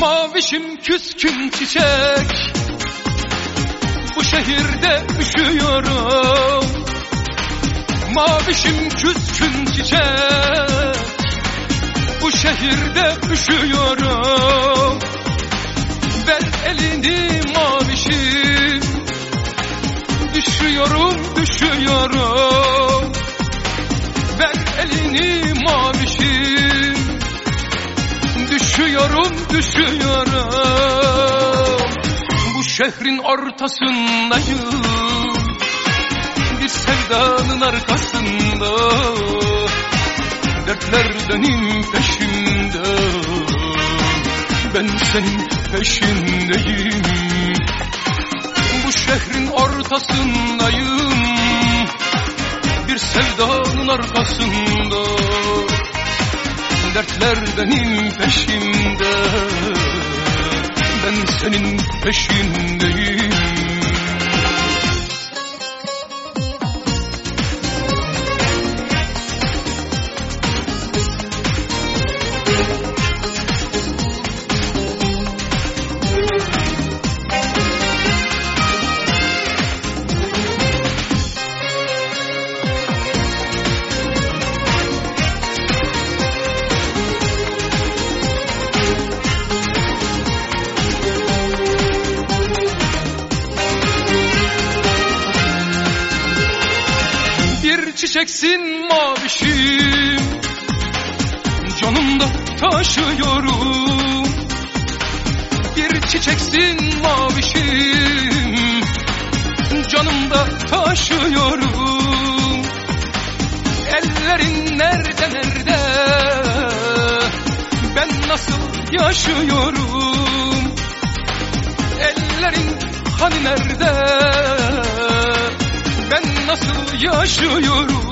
Mavişim küskün çiçek. Bu şehirde üşüyorum. Mavişim küskün çiçek. Bu şehirde üşüyorum. Ver elini mavişim. Düşüyorum, düşüyorum. Ver elini mavişim Düşüyorum, düşüyorum. Bu şehrin ortasındayım. Bir sevdanın arkasında. Dertler benim peşimde Ben senin peşindeyim. Bu şehrin ortasındayım. Bir sevdanın arkasında. Dertler benim senin peşindeyim çiçeksin mavişim. Canımda taşıyorum. Bir çiçeksin mavişim. Canımda taşıyorum. Ellerin nerede nerede? Ben nasıl yaşıyorum? Ellerin hani nerede yaşıyorum.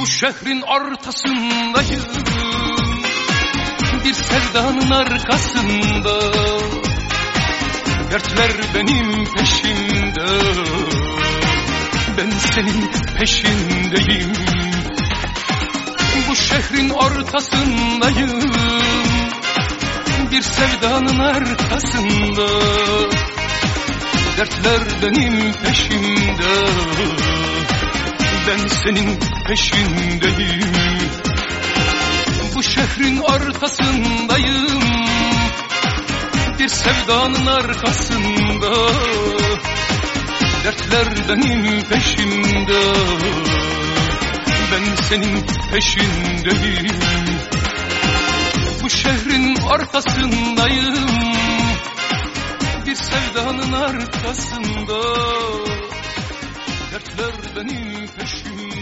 Bu şehrin ortasındayım Bir sevdanın arkasında. Dertler benim peşimde. Ben senin peşindeyim. Bu şehrin ortasındayım. Bir sevdanın arkasında Dertler benim peşimde. Ben senin peşindeyim. Bu şehrin ortasındayım. Bir sevdanın arkasında. Dertler benim peşimde. Ben senin peşindeyim. Bu şehrin ortasındayım. bir sevdanın arkasında Dertler benim peşimde